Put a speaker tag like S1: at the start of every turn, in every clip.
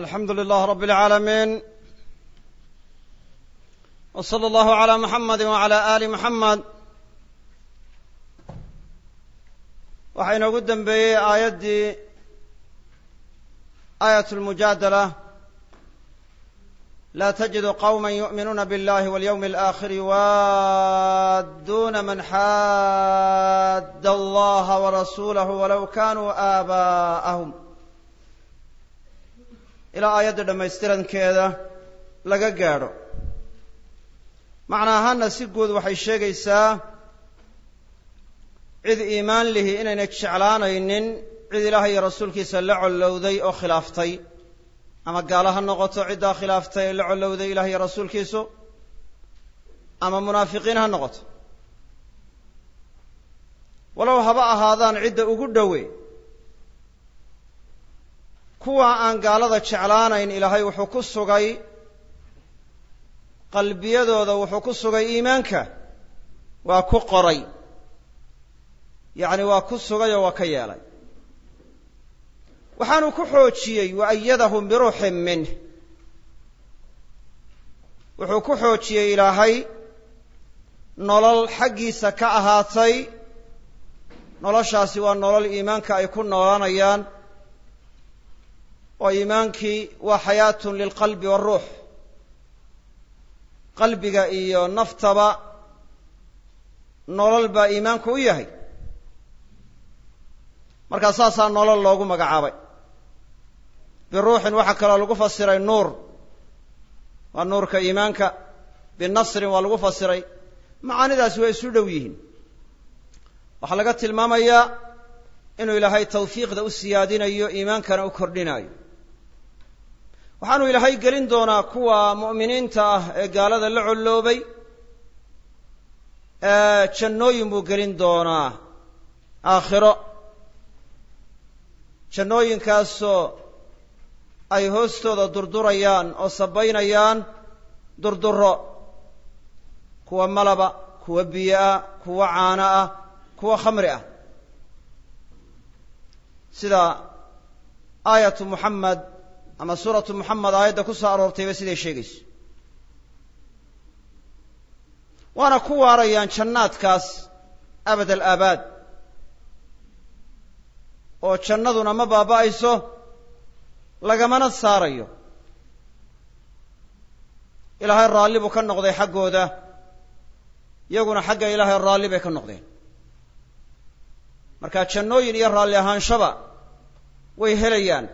S1: alxamdu lilah rab اlcaalamiin w slى اllah عlى muxamadi wعlى ali muxamed waxaa inoogu dembeeyey aayaddii aayat اlmujaadala la tajidu qwma yuؤminuuna biاllahi wاlyowm اlآkhir yuwaaduna man xaadda allaha warasuulah walow kanuu aabaءahum ilaa aayadda dhammaystirankeeda laga gaadho. Macna ahaanna si guud waxay sheegaysaa cid iimaan lihi inaynay jeclaanaynin cid ilaahay iyo rasuulkiisa la collowday oo khilaaftay. Ama gaalo ha noqoto ciddaa khilaaftay ee la collowday ilaah iyo rasuulkiisu. Ama munaafiqiin ha noqoto. Walow haba ahaadaan cidda ugu dhowe kuwa aan gaalada jeclaanayn ilaahay wuxuu ku sugay qalbiyadooda wuxuu ku sugay iimaanka. Waa ku qoray. Yacni waa ku sugay oo waa ka yeelay. Waxaanu ku xoojiyey wa ayadahum biruuxin minh wuxuu ku xoojiyey ilaahay nolol xaggiisa ka ahaatay. Noloshaasi waa nolol iimaanka ay ku noolanayaan oo iimaankii waa xayaatun lilqalbi waaruux qalbiga iyo naftaba nolol baa iimaanku u yahay. Markaa saasaa nolol loogu magacaabay. Biruuxin waxaa kaloo lagu fasiray nuur. Waa nuurka iimaanka. Binasrin waa lagu fasiray. Macaanidaasi waa isu dhow yihiin. Waxaa laga tilmaamayaa inuu ilaahay tawfiiqda u siyaadinayo iimaankana u kordhinayo waxaanu ilaahay gelin doonaa kuwa mu'miniinta ah ee gaalada la colloobay jannooyin buu gelin doonaa. Aakhiro. Jannooyinkaasoo ay hoostooda durdurayaan oo sabaynayaan durduro kuwa malaba kuwa biyo ah kuwa caano ah kuwa khamri ah. Sida aayatu muxamed ama suuratu muxamed aayadda ku soo aroortayba siday sheegayso. Waana ku waarayaan jannaadkaas abad alaabaad oo jannaduna ma baaba'ayso lagamana saarayo. Ilaahay raalli buu ka noqday xaggooda iyaguna xagga ilaahay raalli bay ka noqdeen. Marka jannooyin iyo raalli ahaanshaba way helayaan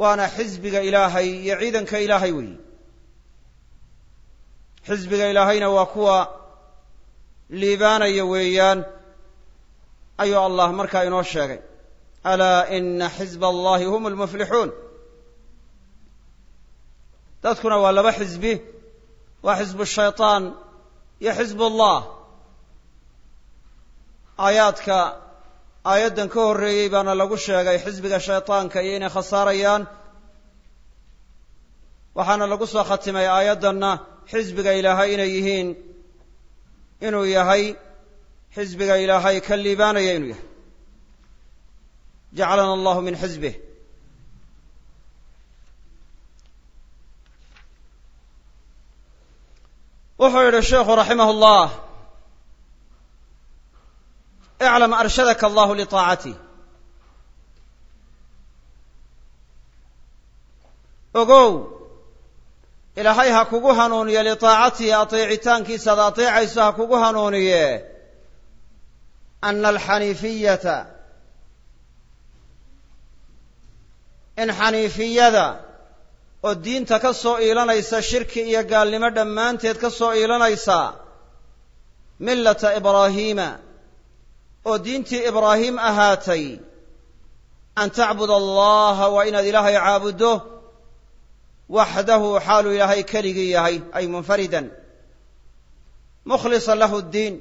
S1: waana xisbiga ilaahay iyo ciidanka ilaahay weeyi xisbiga ilaahayna waa kuwa liibaanaya weeyaan ayuu allah markaa inoo sheegay. Alaa ina xisba allahi hum lmuflixuun dadkuna waa laba xisbi waa xisbu shayطaan iyo xisb ullah aayaadka aayaddan ka horreeyey baana lagu sheegay xisbiga shayطaanka iyo inay khasaarayaan. Waxaana lagu soo khatimay aayaddanna xisbiga ilaahay inay yihiin inuu yahay xisbiga ilaahay ka liibaanaya inuu yahay. Jacalana allahu min xisbih wuxuu yidhi sheikhu raximah اllah iclam arshadaka allahu liطaacatih ogow ilaahay ha kugu hanuuniye liطaacatihi ateecitaankiisa ad ateecayso ha kugu hanuuniye. Ana alxaniifiyata in xaniifiyada oo diinta ka soo iilanaysa shirki iyo gaalnimo dhammaanteed ka soo iilanaysa millata ibraahiima oo diintii ibraahim ahaatay an tacbud allaha waa inaad ilaahay caabuddo waxdahu xaaluu ilaahay keligii yahay ay munfaridan. Mukhlisan lahu ddiin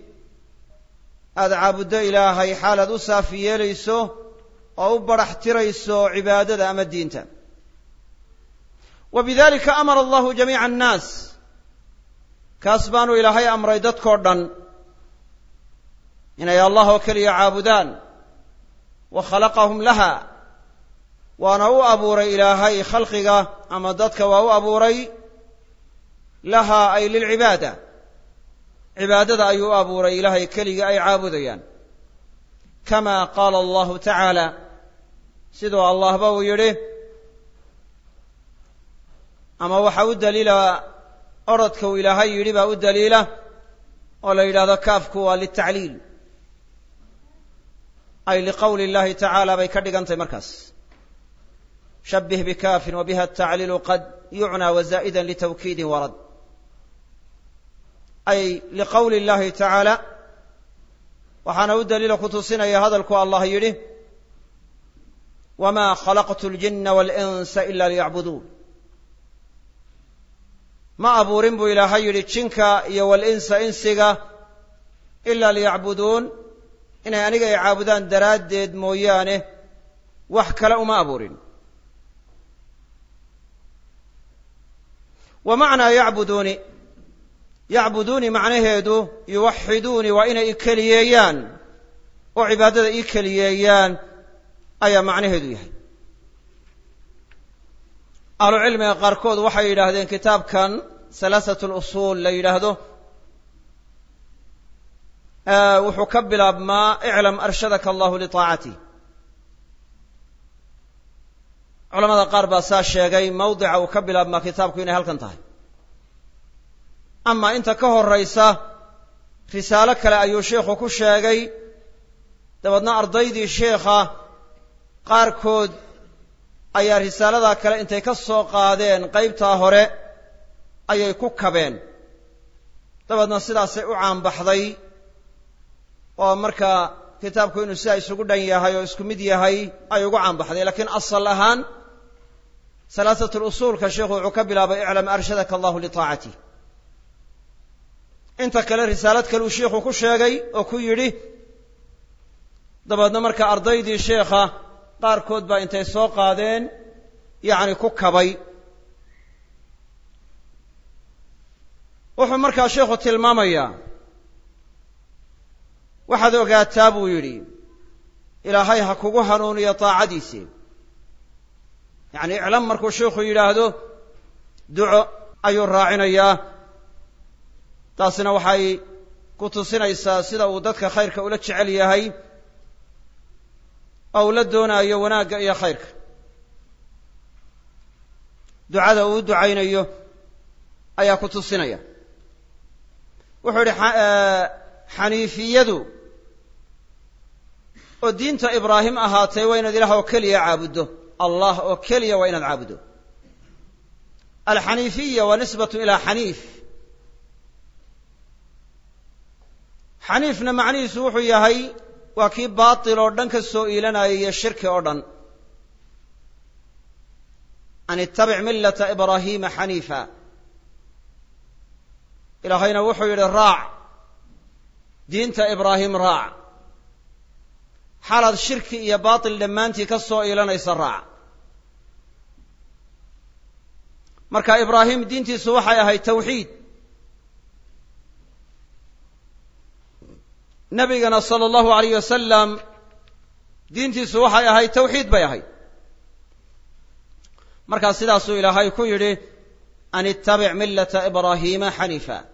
S1: aada caabuddo ilaahay xaalaad u saafi yeelayso oo u badhax tirayso cibaadada ama diinta. Wa bidalika amara allahu jamiica annaas kaas baanu ilaahay amray dadkoo dhan inay allah oo keliya caabudaan. Wa khalaqahum laha. Waana u abuuray ilaahay khalqiga ama dadka waa u abuuray lahaa ay lilcibaada cibaadada ayuu u abuuray ilaahay keligii ay caabudayaan. Kama qaala allahu tacaala siduu allahba uu yidhi ama waxaa u daliila orodka uu ilaahay yidhi baa u daliila oo la yidhahdo kaafku waa litacliil ay liqowli اllahi tacaala bay ka dhigantay markaas shabih bikaafin wa biha atacliilu qad yucnى waza'ida litawkiidin warad ay liqowli اllahi tacaala waxaana u daliila ku tusinaya hadalku allah yidhi wma khalaqtu اljina waاlinsa ila liyacbuduun ma abuurin buu ilaahay yidhi jinka iyo walinsa insiga ila liyacbuduun inay aniga ay caabudaan daraaddeed mooyaane wax kale uma abuurin. Wa macnaa yacbuduuni? Yacbuduuni macnaheedu yuwaxiduuni waa inay i keliyeeyaan oo cibaadada ii keliyeeyaan ayaa macnaheedu yahay. Ahlucilmiga qaarkood waxay yidhaahdeen kitaabkan salaasat lusuul la yidhaahdo wuxuu ka bilaabmaa iclam arshadaka allahu liطaacatih culamada qaar baa saa sheegay mawdica uu ka bilaabmaa kitaabku inay halkan tahay ama inta ka horaysa risaalo kale ayuu sheikhu ku sheegay dabeedna ardaydii sheekha qaarkood ayaa risaaladaa kale intay ka soo qaadeen qaybtaa hore ayay ku kabeen dabeedna sidaasay u caanbaxday oo markaa kitaabku inuu sidaa isugu dhan yahay oo isku mid yahay ay ugu caanbaxday. Lakiin asal ahaan salaasat lusuulka sheikhu wuxuu ka bilaabay iclam arshadaka allahu liطaacatih inta kale risaalad kale uu sheikhu ku sheegay oo ku yidhi dabeedna marka ardaydii sheekha qaarkood baa intay soo qaadeen yacni ku kabay. Wuxuu markaa sheikhu tilmaamayaa waxaad ogaataa buu yidhi ilaahay ha kugu hanuuniyo daacadiisi yacni iclam markuu sheikhu yidhaahdo duco ayuu raacinayaa. Taasina waxay ku tusinaysaa sida uu dadka khayrka ula jecel yahay oo uu la doonaayo wanaagga iyo khayrka. Ducada uu ducaynayo ayaa ku tusinaya. Wuxuu yidhi xaniifiyadu oo diinta ibraahim ahaatay waa inaad ilaah oo keliya caabuddo allah oo keliya waa inaad caabuddo alxaniifiya waa nisbatu ilaa xaniif. Xaniifna macnihiisu wuxuu yahay waa kii baatil oo dhan ka soo iilanaya iyo shirki oo dhan. An ittabic millata ibraahiima xaniifa. Ilaahayna wuxuu yidhi raac diinta ibraahim raac. Xalaad shirki iyo baatil dhammaantii ka soo iilanaysa raac. Marka ibraahim diintiisu waxay ahayd tawxiid. Nabigana sala allahu alayh wasalam diintiisu waxay ahayd tawxiid bay ahayd. Markaa sidaasuu ilaahay ku yidhi an ittabic millata ibraahiima xaniifa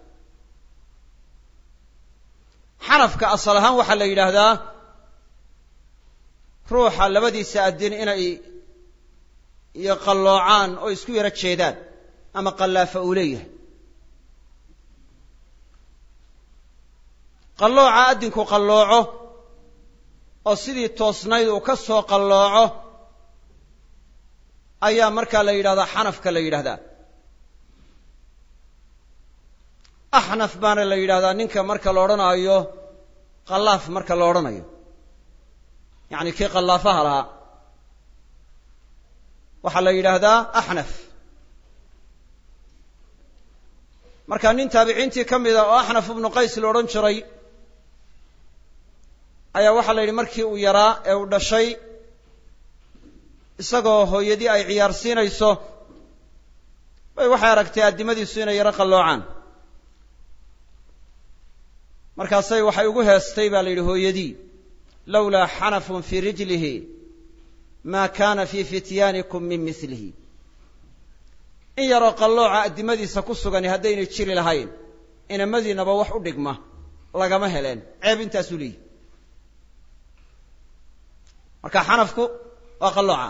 S1: xanafka asal ahaan waxaa la yidhaahdaa ruuxa labadiisa addin inay qalloocaan oo isku yaro jeedaan ama qallaafa uu leeyahay. Qallooca addinku qallooco oo sidii toosnayd uu ka soo qallooco ayaa markaa la yidhahdaa xanafka la yidhahdaa axnaf baana la yidhahdaa ninka marka la odhanaayo qallaaf marka la odhanayo. Yacni kii qallaafaha lahaa. Waxaa la yidhaahdaa axnaf marka nin taabiciintii ka mida oo axnaf ibnu qays la odhan jiray ayaa waxaa la yidhi markii uu yaraa ee uu dhashay isagoo hooyadii ay ciyaarsiinayso bay waxay aragtay addimadiisu inay yaro qalloocaan markaasay waxay ugu heestay baa la yidhi hooyadii lawlaa xanafun fii rijlihi maa kaana fii fityaanikum min milihi in yaroo qallooca addimadiisa ku sugani haddaynay jiri lahayn inamadiinaba wax u dhigma lagama heleen ceeb intaasuu leeyihi marka xanafku waa qallooca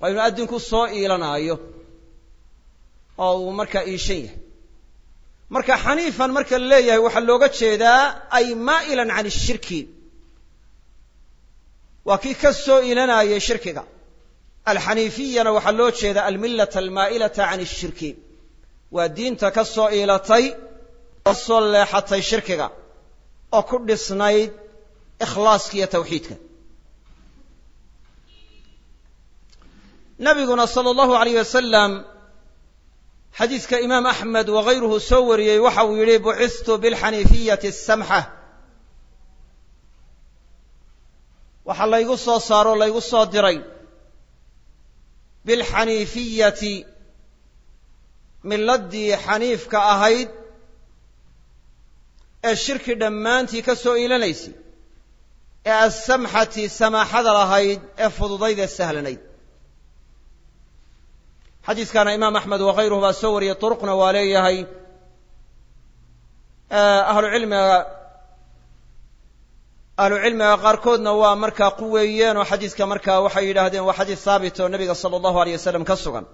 S1: waa inuu addinku soo iilanaayo oo uu markaa iishan yahay marka xaniifan marka la leeyahay waxaa looga jeedaa ay maa'ilan can ishirki waa kii ka soo iilanayay shirkiga. Alxaniifiyana waxaa loo jeeda almillata almaa'ilata can ishirki waa diinta ka soo iilatay soo leexatay shirkiga oo ku dhisnayd ikhlaaska iyo tawxiidka. Nabiguna sala allahu alayh wasalam xadiiska imaam axmed wakayruhu soo wariyey waxa uu yidhi bucistu bilxaniifiyati asamxa waxaa laygu soo saaro laygu soo diray bilxaniifiyati. Miladii xaniifka ahayd ee shirki dhammaantii ka soo iilanaysay ee assamxati samaaxada lahayd ee fududayd ee sahlanayd xadiiskana imaam axmed wakayruhu baa soo wariyey turuqna waa leeyahay ahlucilmiga ahlucilmiga qaarkoodna waa markaa quweeyeen oo xadiiska markaa waxay yidhaahdeen waa xadiis haabit oo nebiga sala allahu aleyh wasalam ka sugan.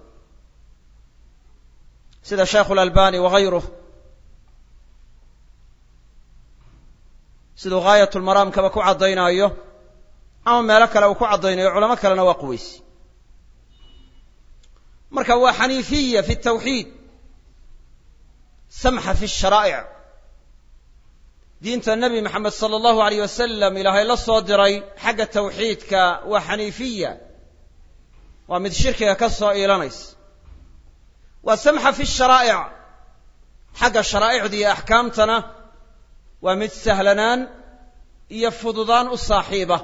S1: Sida shaikhu lalbani wakayruh siduu gaayat lmaraamkaba ku caddaynaayo ama meelo kale uu ku caddaynayo culamo kalena waa quweysi marka waa xaniifiya fi tawxiid. Samxa fi sharaa'ic. Diinta nebi maxamed sala allahu aleyh wasalam ilaahay la soo diray xagga tawxiidka waa xaniifiya. Waa mid shirkiga ka soo iilanaysa. Waa samxa fi sharaa'ic. Xagga sharaa'icda iyo axkaamtana waa mid sahlanaan iyo fududaan u saaxiiba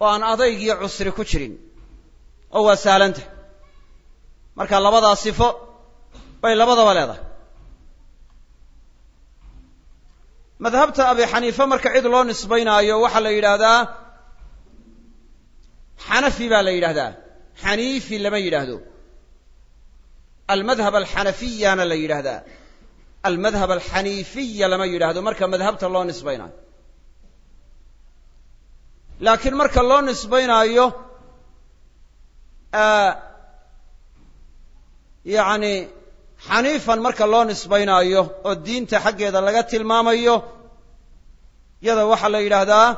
S1: oo aan adayg iyo cusri ku jirin. Oo waa sahlantah marka labadaa sifo bay labadaba leedahay. Madhabta abi xaniife marka cid loo nisbaynaayo waxaa la yidhaahdaa xanafi baa la yidhahdaa xaniifi lama yidhaahdo. Almadhab alxanafiyana la yidhaahdaa. Almadhab alxaniifiya lama yidhaahdo marka madhabta loo nisbaynaayo. Laakiin marka loo nisbaynaayo yacni xaniifan marka loo nisbaynaayo oo diinta xaggeeda laga tilmaamayo yada waxaa la yidhaahdaa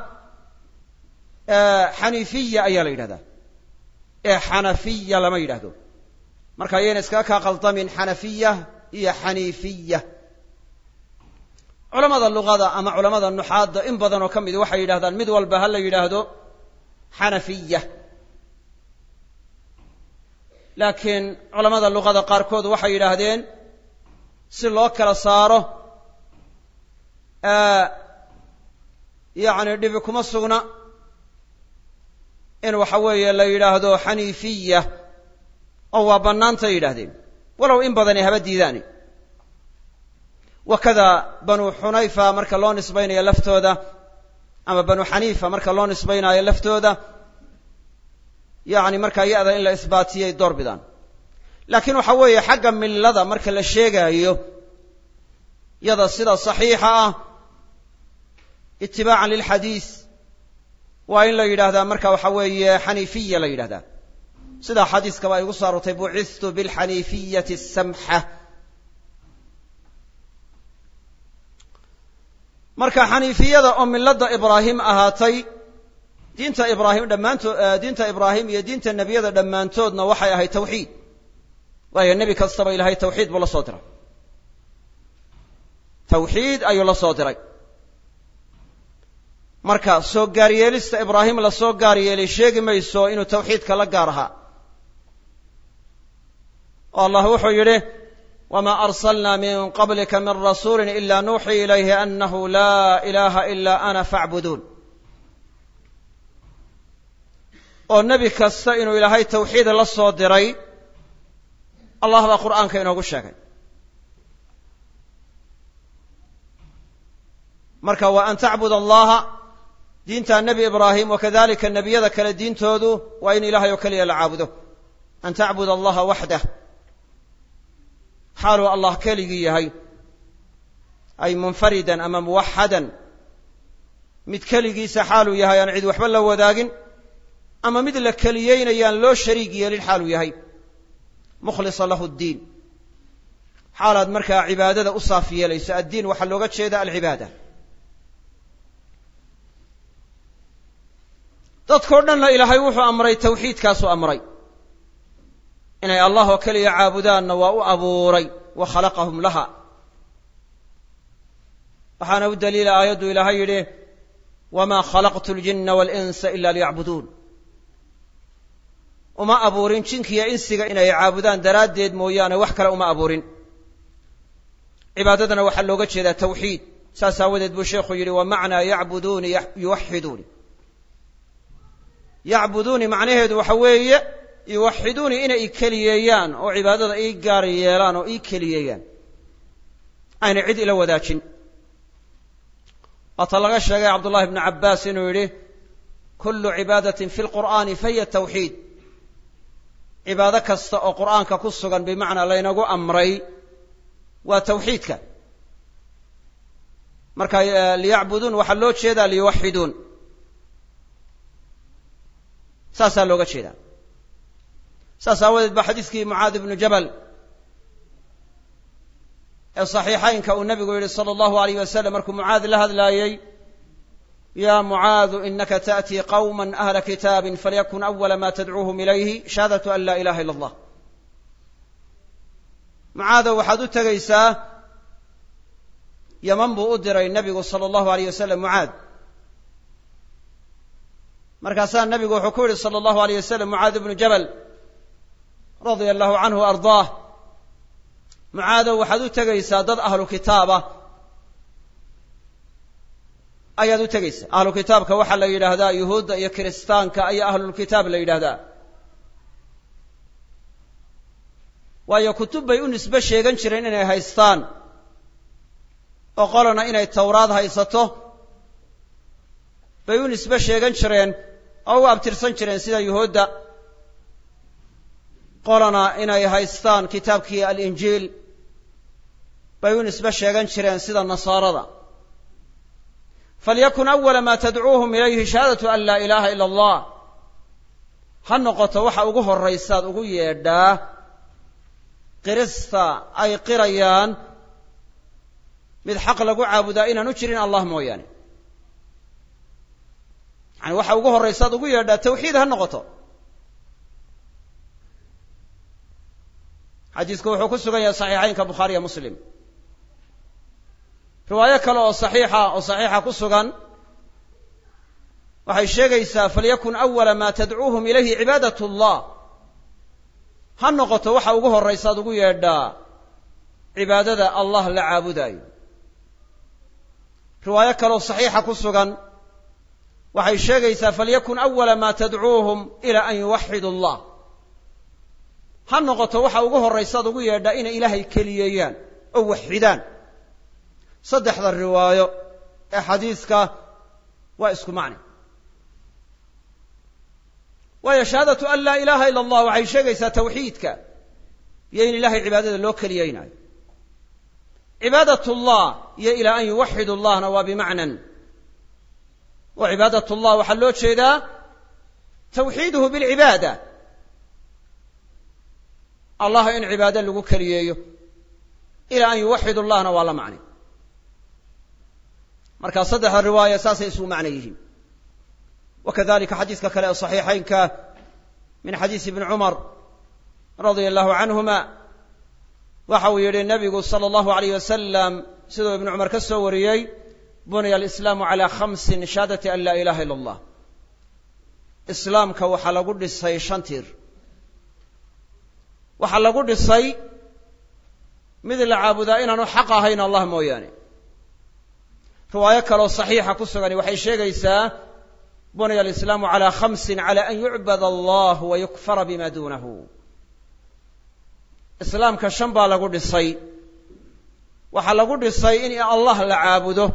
S1: xaniifiya ayaa la yidhahdaa. Ee xanafiya lama yidhaahdo. Marka ayayna iskaga kaa qaldamin xanafiya iyo xaniifiya. Culamada luqada ama culamada nuxaadda in badan oo ka midi waxay yidhahdaan mid walba ha la yidhaahdo xanafiya laakiin culamada luqada qaarkood waxay yidhaahdeen si loo kala saaro yacni dhibi kuma sugna. In waxa weeye la yidhaahdo xaniifiya oo waa bannaantay yidhahdeen walow in badani haba diidaani. Wakada banu xunayfa marka loo nisbaynayo laftooda ama banu xaniifa marka loo nisbaynaayo laftooda yacni markaa ya-da in la isbaatiyay door bidaan. Laakiin waxa weeye xagga millada marka la sheegaayo yada sida saxiixa ah itibaacan lilxadiis waa in la yidhaahdaa marka waxa weeye xaniifiya la yidhahdaa sidaa xadiiskaba ay ugu soo aroortay bucistu bilxaniifiyati asamxa marka xaniifiyada oo milada ibraahim ahaatay diinta ibraahim dhammaantood diinta ibraahim iyo diinta nebiyada dhammaantoodna waxay ahayd tawxiid. Waayo nebi kastaba ilaahay tawxiid buu la soo diray. Tawxiid ayuu la soo diray. Marka soo gaaryeelista ibraahim la soo gaar yeelay sheegi mayso inuu tawxiidka la gaar ahaa. Oo allah wuxuu yidhi wma arslna min qablika min rasuuli ila nuuxii ilayhi anahu laa ilaha ila ana faacbuduun oo nebi kasta inuu ilaahay tawxiid la soo diray allah baa qur'aanka inoogu sheegay. Marka wa an tacbud allaha diinta nebi ibraahim wa kadalika nebiyada kale diintoodu waa in ilahay oo keliya la caabudo. An tacbud allaha waxdah xaaluu allah keligii yahay. Ay munfaridan ama muwaxadan mid keligiisa xaaluu yahay aan cid waxba la wadaagin ama mid la keliyeynayaan loo shariig yeelin xaaluu yahay. Mukhlisa lahu ddiin xaalaad markaa cibaadada u saaf yeelayso addiin waxaa looga jeeda alcibaada. Dadkao dhanna ilaahay wuxuu amray tawxiidkaasuu amray. Inay allah keliya caabudaanna waa u abuuray wa khalaqahum laha. Waxaana u daliila aayaddu ilaahay yidhi wamaa khalaqtu ljinna waalinsa ila liyacbuduun uma abuurin jinkiiyo insiga inay caabudaan daraaddeed mooyaane wax kale uma abuurin. Cibaadadana waxaa looga jeedaa tawxiid. Saas aawadeed buu sheikhu yidhi wa macnaa yacbuduuni yuwaxiduuni. Yacbuduuni macnaheedu waxa weeye yuwaxiduuni inay i keliyeeyaan oo cibaadada ii gaar yeelaan oo ii keliyeeyaan. Aynay cid ila wadaajin. Waata laga sheegay cabdullahi bnu cabbaas inuu yidhi kullu cibaadatin fi lqur'aani fahiya tawxiid cibaado kasta oo qur'aanka ku sugan bimacnaa laynagu amray waa tawxiidka. Marka liyacbuduun waxaa loo jeedaa liyuwaxiduun. Saasaa looga jeedaa. Saas aawadeed ba xadiiskii mucaad ibnu jabal ee saxiixaynka uu nabigu yidhi sala allahu alayh wasalam markuu mucaad la hadlaayey ya mucaadu inaka ta'tii qawma ahla kitaabin falyakun awala ma tadcuuhum ilayhi shahaadatu an laa ilaha illa allah mucaadow waxaad u tegaysaa yaman buu u diray nebigu sala allahu alayh wasalam mucaad markaasaa nebigu wuxuu ku yidhi sala allahu alayh wasalam mucaad ibnu jabal radia allahu canhu ardaah mucaadow waxaad u tegaysaa dad ahlu kitaabah ayaad u tegaysaa ahlu kitaabka waxaa la yidhaahdaa yuhuudda iyo kiristaanka ayaa ahlulkitaab la yidhaahdaa. Waayo kutub bay u nisbe sheegan jireen inay haystaan. Oo qolana inay tawraad haysato bay u nisbe sheegan jireen oo u abtirsan jireen sida yuhuudda. Qolana inay haystaan kitaabkii alinjiil bay u nisbe sheegan jireen sida nasaarada falyakun awala ma tadcuuhum ilayhi shahaadatu an laa ilaaha ila allah ha noqoto waxa ugu horraysaad ugu yeedhaa qirista ay qirayaan mid xaq lagu caabudaa inaan u jirin allah mooyaane yani waxa ugu horraysaad ugu yeedhaa tawxiid ha noqoto xadiisku wuxuu ku sugan saxiixaynka bukhaariya muslim riwaayo kale oo saxiixa oo saxiixa ku sugan waxay sheegaysaa falyakun awala ma tadcuuhum ilayhi cibaadat allah ha noqoto waxa ugu horraysaad ugu yeedhaa cibaadada allah la caabudaayo. Riwaayo kaleoo saxiixa ku sugan waxay sheegaysaa falyakun awala ma tadcuuhum ila an yuwaxidu allah ha noqoto waxa ugu horraysaad ugu yeedhaa inay ilaahay keliyeeyaan oo waxidaan saddexda riwaayo ee xadiiska waa isku macni. Waayo shahaadatu an laa ilaaha ila allah waxay sheegaysaa tawxiidka iyo in ilahay cibaadada loo keliyeynayo cibaadat llah iyo ilaa an yuwaxidu allahna waa bimacnan. Oo cibaadat llah waxaa loo jeedaa tawxiiduhu bilcibaada. Allah in cibaado lagu keliyeeyo. Ilaa an yuwaxid allahna waa la macnay marka saddexda riwaaya saasay isugu macno yihiin. Wa kadalika kale ee saxiixaynka min xadiisi ibni cumar radia allahu canhuma waxa uu yidhi nabigu sala allahu alayh wasalam siduu ibnu cumar ka soo wariyey buniya alislaamu calaa khamsin shahaadati an laa ilaha illa allah islaamka waxaa lagu dhisay shan tiir. Waxaa lagu dhisay mid la caabudaa inaanu xaq ahayn allah mooyaane riwaayo kaleoo saxiixa ku sugani waxay sheegaysaa buniya alislaamu calaa khamsin cala an yucbad allah wa yukfara bima duunahu. Islaamka shan baa lagu dhisay. Waxaa lagu dhisay in allah la caabudo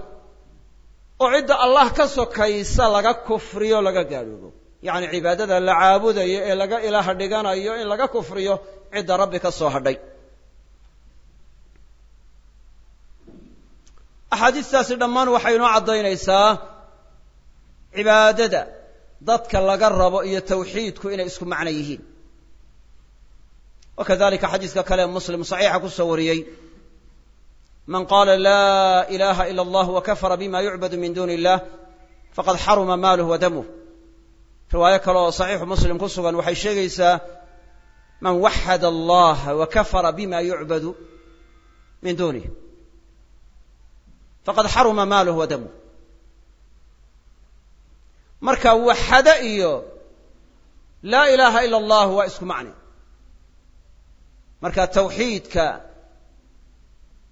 S1: oo cidda allah ka sokaysa laga kufriyo laga gaadhoobo. Yacni cibaadada la caabudayo ee laga ilaah dhiganayo in laga kufriyo cidda rabbi ka soo hadhay axaadiistaasi dhammaan waxay inoo caddaynaysaa cibaadada dadka laga rabo iyo tawxiidku inay isku macno yihiin. Wa kadalika xadiiska kale muslim saxiixa ku soo wariyey man qaala laa ilaha ila allah wakafara bima yucbadu min duni illah faqad xaruma maaluh wa damuh riwaayo kale oo saxiixu muslim ku sugan waxay sheegaysaa man waxad allah wa kafara bima yucbadu min dunih faqad xaruma maaluh wa damuh marka waxada iyo laa ilaaha ila allah waa isku macni. Marka tawxiidka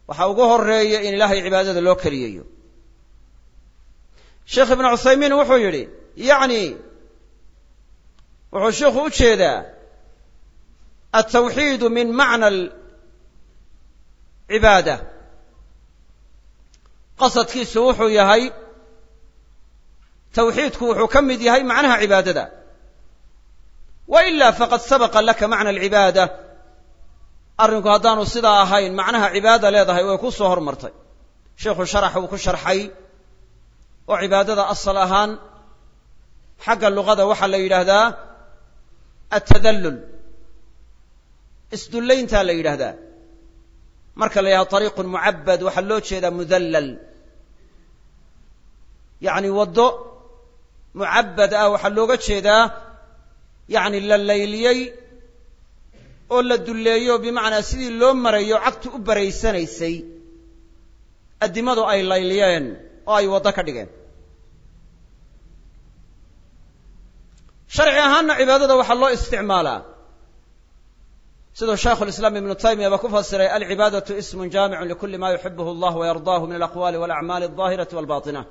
S1: waxaa ugu horreeya in ilaahay cibaadada loo keliyayo sheekh ibnu cuthaymiin wuxuu yidhi yacni wuxuu sheikhu u jeedaa altawxiidu min macna alcibaada qasadkiisu wuxuu yahay tawxiidku wuxuu ka mid yahay macnaha cibaadada. Wa ila faqad sabaqa laka macna alcibaada. Arrinku haddaanu sidaa ahayn macnaha cibaada leedahay way ku soo hormartay. Sheikhu sharax uu ku sharxay oo cibaadada asal ahaan xagga luqada waxaa la yidhaahdaa altadallul isdullayntaa la yidhaahdaa marka la yidhahdo ariiqun mucabad waxaa loo jeedaa mudallal. Yacni waddo mucabad ah waxaa looga jeedaa yacni la layliyey oo la dulleeyo bimacnaa sidii loo marayo cagtu u baraysanaysay addimadu ay layliyeen oo ay waddo ka dhigeen. Sharci ahaanna cibaadada waxaa loo isticmaalaa siduu shaykhu lislaam ibnu taymiyaba ku fasiray alcibaadatu ismun jaamicun likuli ma yuxibuhu allah wayardaahu min alaqwaali walacmaali aldaahirati walbatina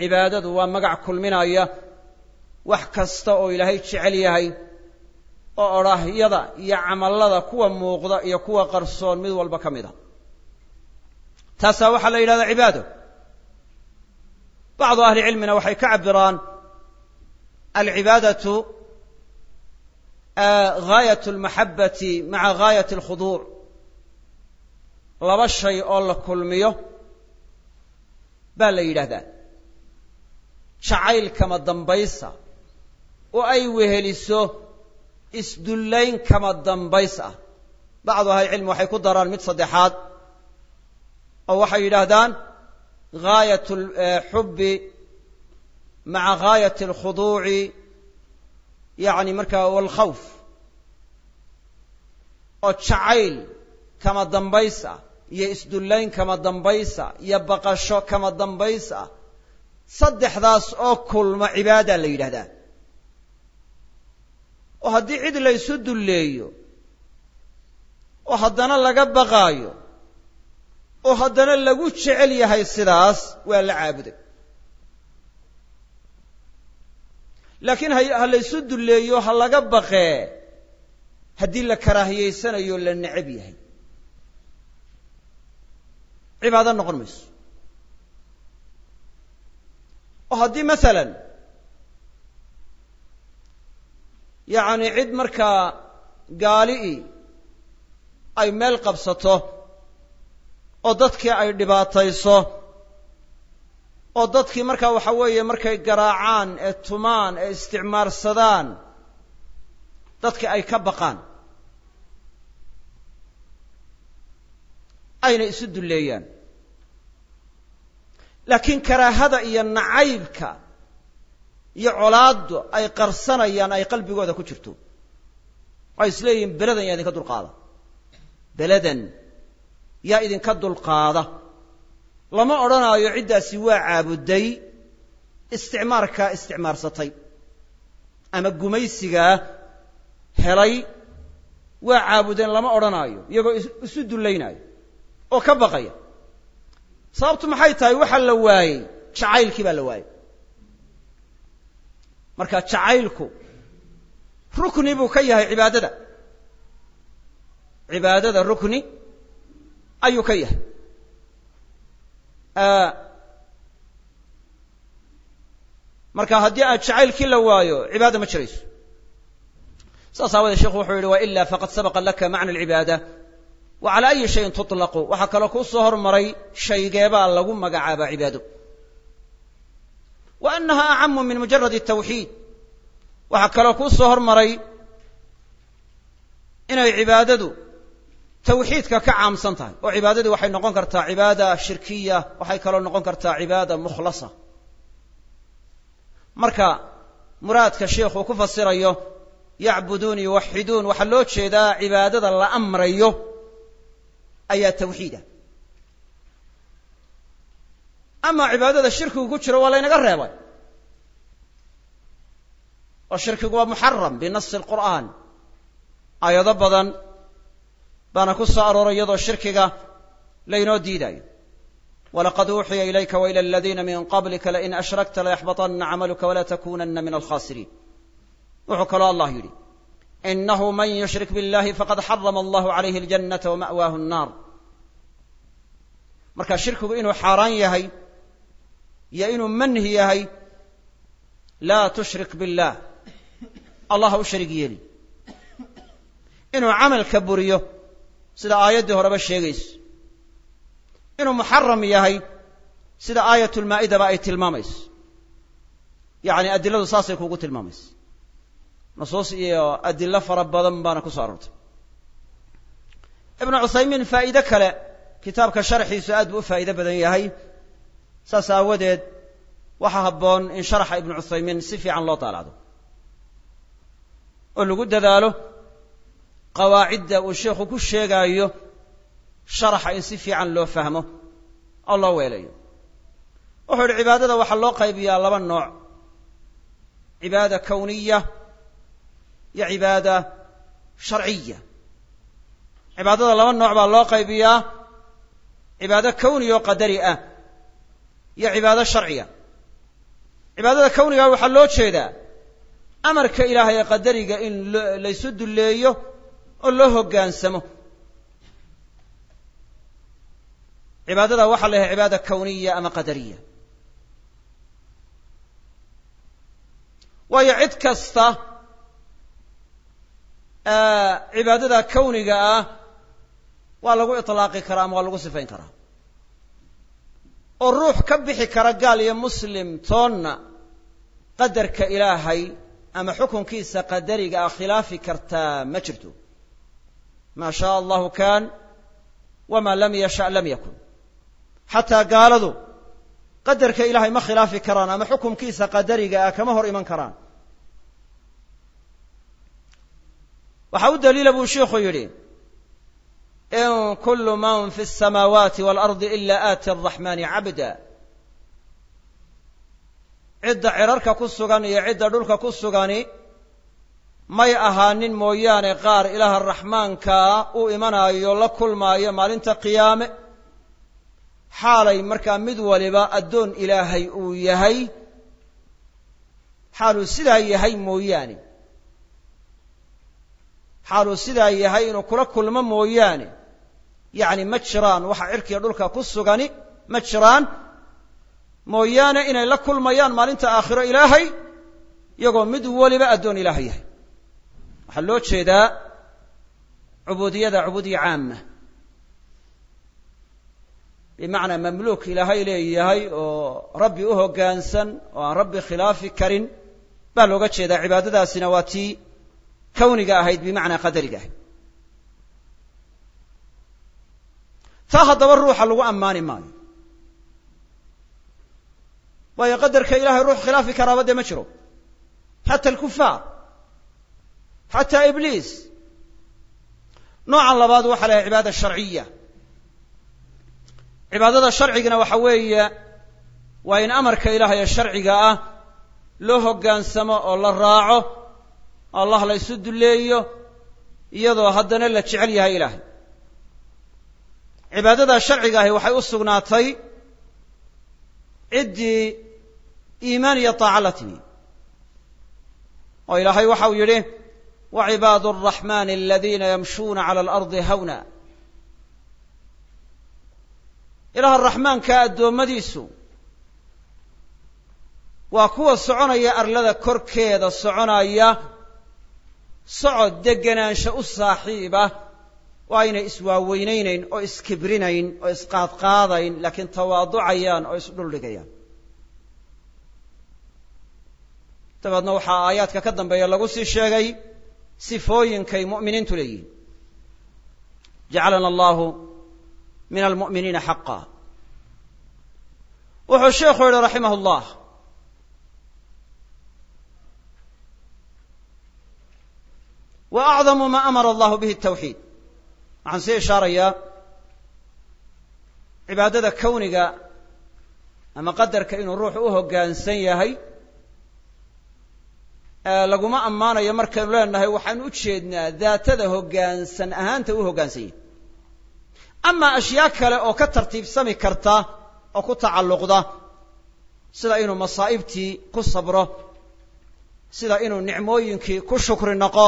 S1: cibaadadu waa magac kulminaya wax kasta oo ilaahay jecel yahay oo odhaahyada iyo camallada kuwa muuqda iyo kuwa qarsoon mid walba ka mid a. Taasaa waxaa la yidhahdaa cibaado. Bacdu ahli cilmina waxay ka cabiraan gaayat almaxabati maca gaayat alkhuduuc laba shay oo la kulmiyo baa la yidhaahdaa jacayl kama dambaysa oo ay weheliso isdullayn kama dambays ah bacdu ahli cilmi waxay ku daraan mid saddexaad oo waxay yidhaahdaan gaayat alxubbi maca gaayat alkhuduuci yacni markaa walkhawf oo jacayl kama dambays ah iyo isdullayn kama dambays ah iyo baqasho kama dambays ah saddexdaas oo kulma cibaadaa la yidhahdaa. Oo haddii cid laysu dulleeyo oo haddana laga baqaayo oo haddana lagu jecel yahay sidaas waa la caabuday laakiin ha laysu dulleeyo ha laga baqee haddii la karaahiyeysanayo la necab yahay. Cibaado noqon mayso. Oo haddii masalan yacni cid markaa gaali'i ay meel qabsato oo dadkii ay dhibaatayso oo dadkii markaa waxa weeye markay garaacaan ee tumaan ee isticmaarsadaan dadkii ay ka baqaan. Ayna isu dulleeyaan. Laakiin karaahada iyo nacaybka iyo colaaddu ay qarsanayaan ay qalbigooda ku jirto. Waxay is leeyihiin beladan yaa idinka dulqaada beladan yaa idinka dulqaada lama odhanaayo ciddaasi waa caabuday isticmaarkaa isticmaarsatay ama gumaysigaa helay waa caabudeen lama odhanaayo iyagoo isu dullaynaayo oo ka baqaya. Sababtu maxay tahay? Waxaa la waayey jacaylkii baa la waayey. Marka jacaylku rukni buu ka yahay cibaadada. Cibaadada rukni ayuu ka yahay marka haddii aan jacaylkii la waayo cibaada ma jirayso saas aawadee sheikhu wuxuu yihi wa ila faqad sabaqa laka macna alcibaada wa cala ayi shayin tuطlaqu waxaa kaloo kuu soo hormaray shaygeebaa lagu magacaabaa cibaado wa annaha acamu min mujarad الtawxiid waxaa kaloo kuu soo hormaray inay cibaadadu tawxiidka ka caamsan tahay. Oo cibaadadii waxay noqon kartaa cibaada shirkiya waxay kaloo noqon kartaa cibaada mukhlasa. Marka muraadka sheikhu ku fasirayo yacbuduun yuwaxiduun waxaa loo jeedaa cibaadada la amrayo ayaa tawxiida. Ama cibaadada shirkigu ku jiro waa laynaga reebay. Oo shirkigu waa muxaram binasi alqur'aan. Aayado badan baana ku soo arooray iyadoo shirkiga laynoo diidayo walaqad uuxiya ilayka waila aladiina min qablika lain ashrakta layaxbaطana camaluka wala takunana min alkhasiriin wuxuu kaloo allah yidhi inahu man yushrik biاllahi faqad xarama allahu calayhi اljannata wama'waahu الnaar marka shirkigu inuu xaaraan yahay iyo inuu manhi yahay laa tushrik biاllah allah ha u sharig yeeli inuu camalka buriyo sida aayaddii horeba sheegayso. Inuu muxaram yahay sida aayatulmaa'idaba ay tilmaamayso. Yacni adiladu saasay kuugu tilmaamayso. Nusuus iyo adilo fara badan baana ku soo aroortay. Ibnu cuthaymiin faa'iide kale kitaabka sharxiisu aad buu u faa'iide badan yahay. Saas aawadeed waxaa habboon in sharaxa ibnu cuthaymiin si fiican loo taalacdo. Oo lagu dadaalo qawaacidda uu sheikhu ku sheegaayo sharaxa in si fiican loo fahmo oo loo weelayo. Wuxuu yidhi cibaadada waxaa loo qaybiyaa laba nooc. Cibaada kawniya iyo cibaada sharciya. Cibaadada laba nooc baa loo qaybiyaa cibaado kawniya oo qadari ah iyo cibaado sharciya. Cibaadada kawniga waxaa loo jeedaa amarka ilaahay ee qadariga in laysu dulleeyo oo loo hoggaansamo cibaadada waxaa la cibaada kawniya ama qadariya. Waayo cid kasta cibaadada kawniga ah waa lagu iطlaaqi karaa ama waa lagu sifayn karaa. Oo ruux ka bixi kara gaal iyo muslim toonna qadarka ilaahay ama xukunkiisa qadariga ah khilaafi kartaa ma jirto maa shaء allahu kan wma lam yasha lam yakun xataa gaaladu qadarka ilaahay ma khilaafi karaan ama xukumkiisa qadariga ah kama hor iman karaan waxa u daliila buu shiikhu yidhi in kulu man fi الsamaawaati wاlardi ila aati الraxmani cabda cidda cirarka ku sugan iyo cidda dhulka ku sugani may ahaanin mooyaane qaar ilaaha raxmaankaa u imanaayo la kulmaayo maalinta qiyaame. Xaalay markaa mid waliba addoon ilaahay uu yahay. Xaaluu sidaa yahay mooyaane. Xaaluu sidaa yahay inuu kula kulmo mooyaane. Yacni ma jiraan waxa cirkiga dhulka ku sugani ma jiraan. Mooyaane inay la kulmayaan maalinta aakhiro ilaahay iyagoo mid waliba addoon ilaahay yahay waxaa loo jeedaa cubuudiyada cubuudiya caama bimacnaa mamluuk ilaahay leeyahay oo rabbi u hoggaansan oo aan rabbi khilaafi karin baa looga jeedaa cibaadadaasina waa tii kawniga ahayd bimacnaa qadariga. Taa haddaba ruuxa lagu ammaani maayo. Waayo qadarka ilahay ruux khilaafi karaaba dee ma jiro. Xata alkufaar xataa ibliis noocan labaad waxaa la yahay cibaada sharciya. Cibaadada sharcigana waxa weeye waa in amarka ilaahay ee sharciga ah loo hoggaansamo oo la raaco allah la ysu dulleeyo iyadoo haddana la jecel yahay ilaahay. Cibaadada sharciga ahi waxay u sugnaatay ciddii iimaan iyo taaca la timi. Oo ilaahay waxa yidhi wacibaadu araxmani aladiina yamshuuna cala alardi hawna ilaaha raxmaanka addoommadiisu waa kuwa soconaya arlada korkeeda soconaya socod degenaansho u saaxiiba oo aynay iswaaweynaynayn oo iskibrinayn oo isqaadqaadayn laakiin tawaaducayaan oo isdhuldhigayaan dabeedna waxaa aayaadka ka dambeeya lagu sii sheegay sifooyinkay mu'miniintu leeyihiin jacalana allahu min almu'miniina xaqa wuxuu sheikhu yihi raximah اllah wa acdamu ma amara allahu bihi tawxiid waxaan sii ishaarayaa cibaadada kawniga ama qadarka inuu ruuxu u hoggaansan yahay laguma ammaanayo markaynu leenahay waxaan u jeednaa daatada hoggaansan ahaanta u hoggaansan yahay. Ama ashyaa kale oo ka tartiibsami karta oo ku tacalluqda sida inuu masaa'ibtii ku sabro sida inuu nicmooyinkii ku shukri noqo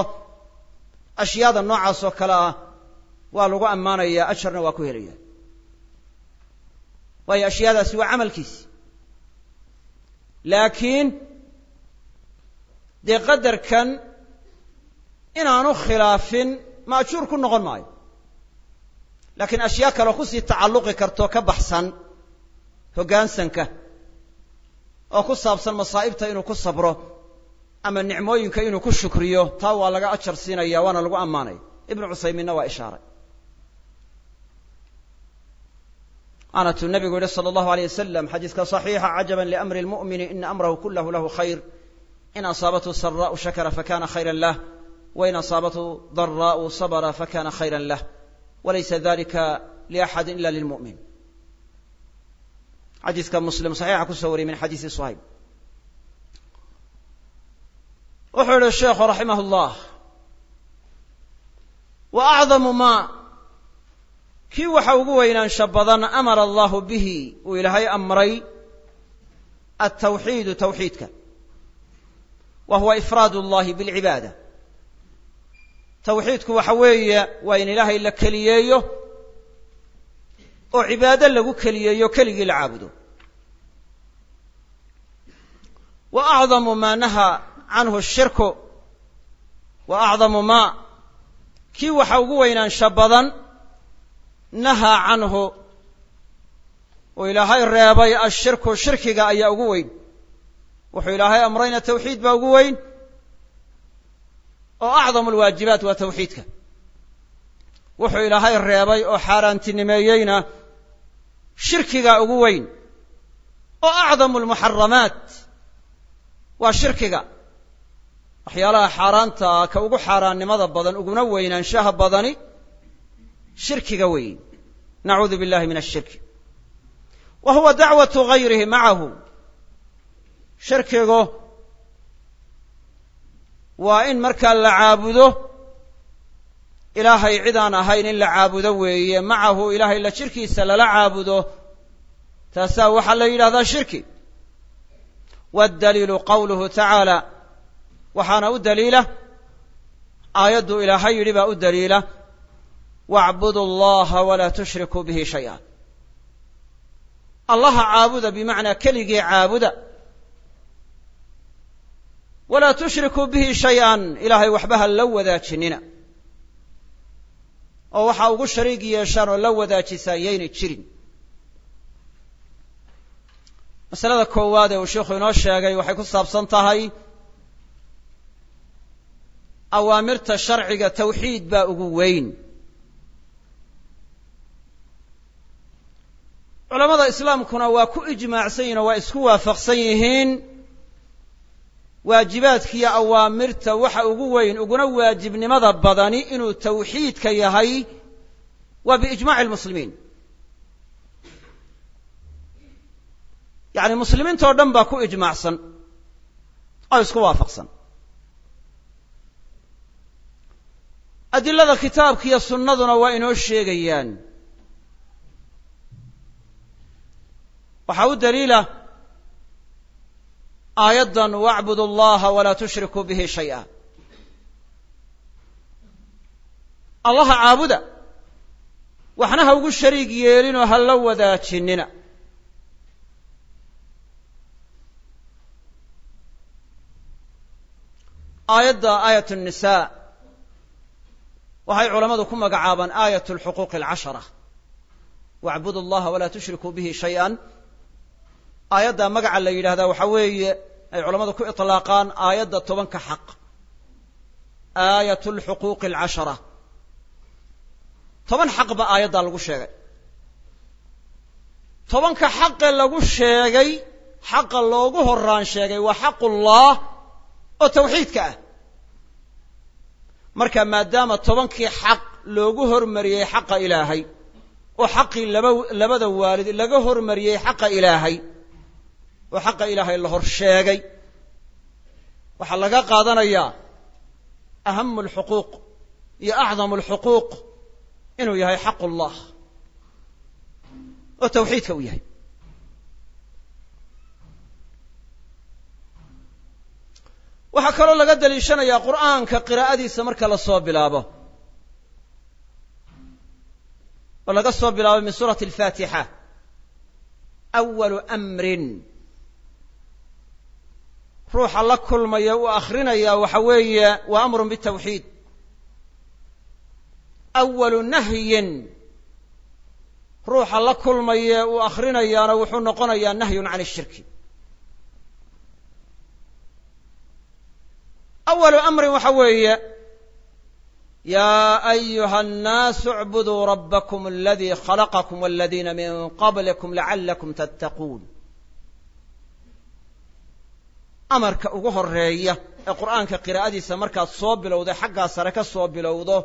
S1: ashyaada noocaas oo kale ah waa lagu ammaanayaa ajarna waa ku helaya. Waayo ashyaadaasi waa camalkiisi laakiin dee qadarkan inaanu khilaafin maajuur ku noqon maayo. Laakiin ashyaa kaleo ku sii tacalluqi kartoo ka baxsan hoggaansanka oo ku saabsan masaa'ibta inuu ku sabro ama nicmooyinka inuu ku shukriyo taa waa laga ajar siinaya waana lagu ammaanaya. Ibnu cuthaymiinna waa ishaaray. Waanatuu nabigu yihi sala allahu aleyh wasalam xadiiska صaxiixa cajaba liamri lmu'mini ina amrahu kulahu lahu khayr in asaabathu saraau shakara fakana khayra lah wain asaabathu daraau sabra fakana khayra lah walaysa dalika liaxadi ila lilmumin xadiiska muslim saxiixa ku soo wariyey min xadiisi suhayb wuxuu yihi sheekhu raximah llah wa acdamu maa kii waxa ugu weynaansha badan amara allahu bihi uu ilaahay amray altawxiidu tawxiidka wa huwa ifraad اllahi bilcibaada tawxiidku waxa weeye waa in ilaahay la keliyeeyo oo cibaado lagu keliyeeyo keligii la caabudo wa acdamu maa nahaa canhu shirku wa acdamu maa kii waxa ugu weynaansha badan nahaa canhu uu ilaahay reebay ashirku shirkiga ayaa ugu weyn wuxuu ilaahay amrayna tawxiid baa ugu weyn. Oo acdamu alwaajibaat waa tawxiidka. Wuxuu ilaahay reebay oo xaaraantinimeeyeyna shirkigaa ugu weyn. Oo acdamu almuxaramaat waa shirkiga. Waxyaalaha xaaraanta ka ugu xaaraannimada badan uguna weynaanshaha badani shirkiga weyn. Nacuudu billahi min ashirki wa huwa dacwatu gayrihi macahu shirkigu waa in markaa la caabudo ilaahay cid aan ahayn in la caabudo weeye. Macahu ilaahay la jirkiisa lala caabudo taasaa waxaa la yidhahdaa shirki. Waddaliilu qawluhu tacaala waxaana u daliila aayaddu ilaahay yidhi baa u daliila wacbudu allaha walaa tushrikuu bihi shay'a allaha caabuda bimacnaa keligii caabuda walaa tushrikuu bihi shay-an ilaahay waxba ha la wadaajinina. oo waxaa ugu shariig yeeshaan oo la wadaajisaa yaynay jirin. Masalada koowaad ee uu sheikhu inoo sheegay waxay ku saabsan tahay awaamirta sharciga tawxiid baa ugu weyn. Culamada islaamkuna waa ku ijmaacsan yihiin oo waa isku waafaqsan yihiin waajibaadkiiyo awaamirta waxa ugu weyn uguna waajibnimada badani inuu tawxiidka yahay waa biijmaaci lmuslimiin yacni muslimiinta o dhan baa ku ijmaacsan oo isku waafaqsan. Adilada kitaabka iyo sunnaduna waa inoo sheegayaan. Waxaa u daliila aayaddan wacbudu allaha walaa tushrikuu bihi shay-a allaha caabuda. Waxna ha ugu shariig yeelinoo ha la wadaajinina. Aayadda aayat nnisaa waxay culammadu ku magacaabaan aayat lxuquuq alcashara. Wacbudu allaha walaa tushrikuu bihi shay-an aayadda magaca la yidhaahda waxa weeye ay culamadu ku iطlaaqaan aayadda tobanka xaq. Aayat lxuquuqi alcashara. Toban xaqba aayaddaa lagu sheegay. Tobanka xaqe lagu sheegay xaqa loogu horaan sheegay waa xaq ullah oo tawxiidka ah. Marka maadaama tobankii xaq loogu hormariyey xaqa ilaahay oo xaqii laba labada waalid laga hormariyey xaqa ilaahay oo xaqa ilaahay la hor sheegay. Waxaa laga qaadanayaa ahamu alxuquuq iyo acdamu alxuquuq inuu yahay xaq ullah oo tawxiidka uu yahay. Waxaa kaloo laga daliishanayaa qur'aanka qiraa'adiisa marka la soo bilaabo. Oo laga soo bilaabo min suurati alfaatixa. Awalu amrin ruuxa la kulmaya uu akhrinayaa waxa weeye waa amrun bitawxiid. Awalu nahyin. Ruuxa la kulmaya uu akhrinayaana wuxuu noqonayaa nahyun can ishirki awalu amrin waxa weeye yaa ayuha annaasu اcbuduu rabbakum aladii khalaqakum waladiina min qablikum lacalakum tattaquun amarka ugu horreeya ee qur'aanka qiraa'adiisa markaad soo bilowday xaggaa sare ka soo bilowdo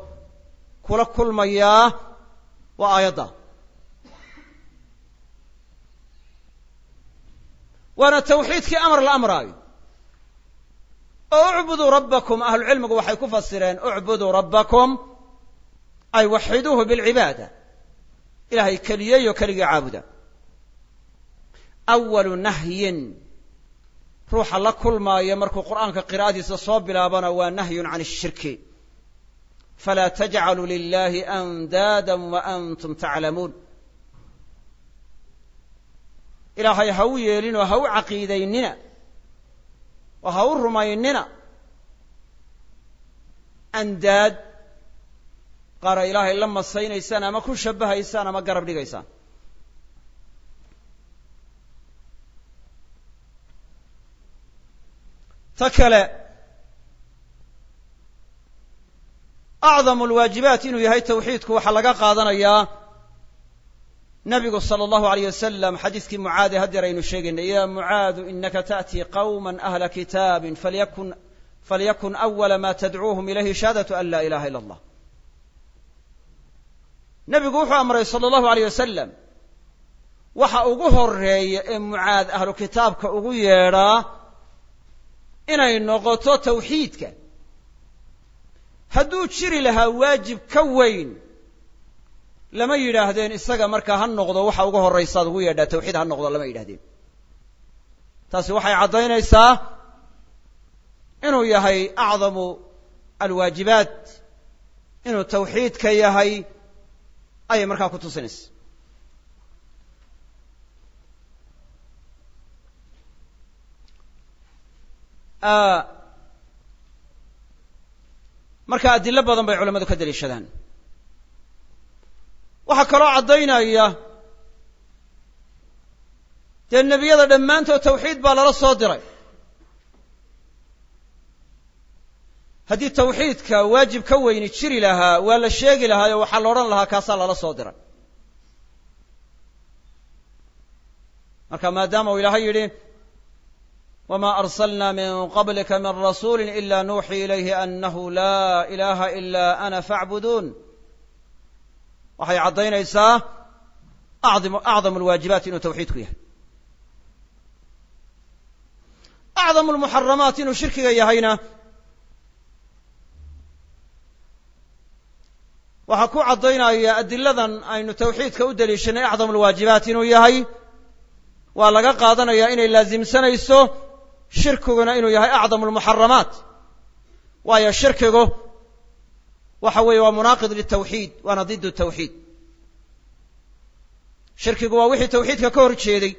S1: kula kulmayaa waa aayadda. Waana tawxiidkii amar la amraayo oo ucbuduu rabbakum ahlucilmigu waxay ku fasireen ucbuduu rabbakum ay waxiduuhu bilcibaada. Ilaahay keliyeeyo keligii caabuda. Awalu nahyin ruuxa la kulmaaya markuu qur'aanka qiraa'adiisa soo bilaabana waa nahyun can ishirki falaa tajcaluu lilahi andaada wa antum taclamuun. Ilaahay ha u yeelinoo ha u caqiidaynina oo ha u rumaynina. Andaad qaara ilaahay la masaynaysaan ama ku shabahaysaan ama garab dhigaysaan ta kale acdamu alwaajibaat inuu yahay tawxiidku waxaa laga qaadanayaa nabigu sala allahu alayh wasalam xadiiskii mucaade haddeer aynu sheegaynay ya mucaadu inaka ta'tii qawma ahla kitaabin falyakun falyakun awala ma tadcuuhum ilayhi shahaadatu an laa ilaha ila allah nebigu wuxuu amray sala allahu alayh wasalam waxa ugu horreeya ee mucaad ahlu kitaabka ugu yeedhaa inay noqoto tawxiidka. Hadduu jiri lahaa waajib ka weyn lama yidhaahdeen isaga markaa ha noqdo waxa uga horraysaad ugu yeedhaa tawxiid ha noqdo lama yidhahdeen taasi waxay caddaynaysaa inuu yahay acdamu alwaajibaat inuu tawxiidka yahay ayay markaa ku tusinaysa marka adilo badan bay culamadu ka daliishadaan. Waxaa kaloo caddaynaya dee nebiyada dhammaantood tawxiid baa lala soo diray. Haddii tawxiidka waajib ka weyni jiri lahaa waa la sheegi lahaa oo waxaa la odhan lahaa kaasaa lala soo diray. Marka maadaama uu ilaahay yidhi wma arslna min qablika min rasuuli ila nuuxii ilayhi anahu laa ilaha ila ana faacbuduun waxay caddaynaysaa acdamu alwaajibaat inuu tawxiidku yahay acdamu lmuxaramaat inuu shirkiga yahayna waxaa ku caddaynaya adiladan aynu tawxiidka u daliishanay acdamu alwaajibaat inuu yahay waa laga qaadanaya inay laasimsanayso shirkiguna inuu yahay acdamu almuxaramaat waayo shirkigu waxa weeye waa munaaqid litawxiid waana did tawxiid. Shirkigu waa wixii tawxiidka ka hor jeeday.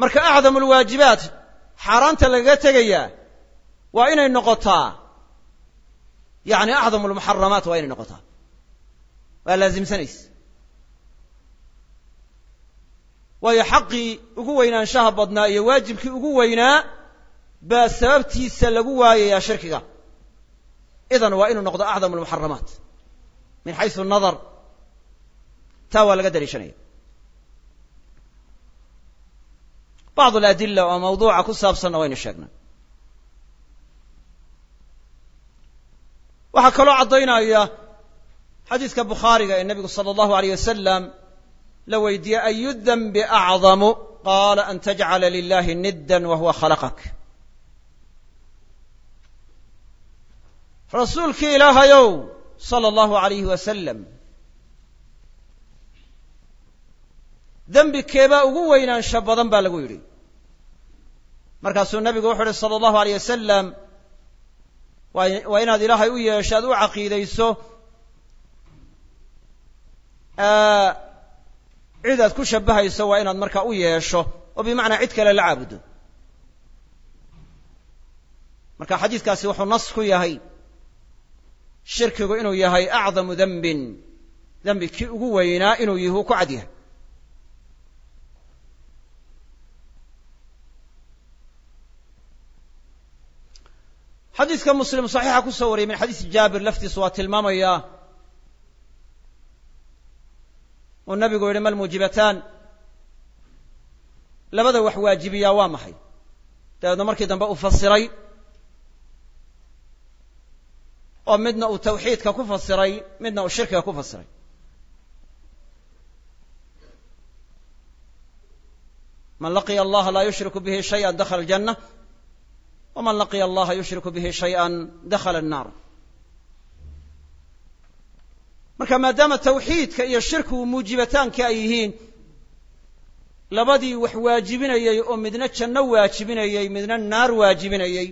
S1: Marka acdamu alwaajibaat xaaraanta lagaga tegayaa waa inay noqotaa yacni acdamu lmuxaramaat waa inay noqotaa. Waa laasimsanaysa waayo xaqii ugu weynaanshaha badnaa iyo waajibkii ugu weynaa baa sababtiisa lagu waayayaa shirkiga. Idan waa inuu noqdo acdamu lmuxaramaat min xaysu nadar. Taa waa laga daliishanaya bacd aladila oo mawduuca ku saabsanna waynu sheegnay waxaa kaloo caddaynaya xadiiska bukhaariga ee nebigu sala allahu aleyh wasalam la weydiiyey ayu denbi acdamu? Qaala an tajcala lilahi niddan wa huwa khalaqak. Rasuulkii ilaahayow sala allahu alayhi wasalam dembi keebaa ugu weynaansha badan baa lagu yidhi. Markaasuu nabigu wuxu uhi sala allahu aleyh wasalam waa inaad ilaahay u yeesho aad u caqiidayso cid aad ku shabbahayso waa inaad markaa u yeesho oo bimacnaa cid kale la caabudo. Marka xadiiskaasi wuxuu nas ku yahay shirkigu inuu yahay acdamu dembin dembi kii ugu weynaa inuu yihi uu ku cad yahay. Xadiiska muslim saxiixa ku soo wariyay min xadiisi jaabir laftiisu waa tilmaamaya uu nabigu yihi mal muujibataan labada wax waajibiyaa waa maxay dabeedna markii dambe uu fasiray oo midna uu tawxiidka ku fasiray midna uu shirkiga ku fasiray man laqiya allaha laa yushriku bihi shayئa dakhala aljanة wman laqiya allaha yushriku bihi shayئa dakhala الnaar marka maadaama tawxiidka iyo shirkigu muujibataanka ay yihiin labadii wax waajibinayey oo midna janno waajibinayey midna naar waajibinayey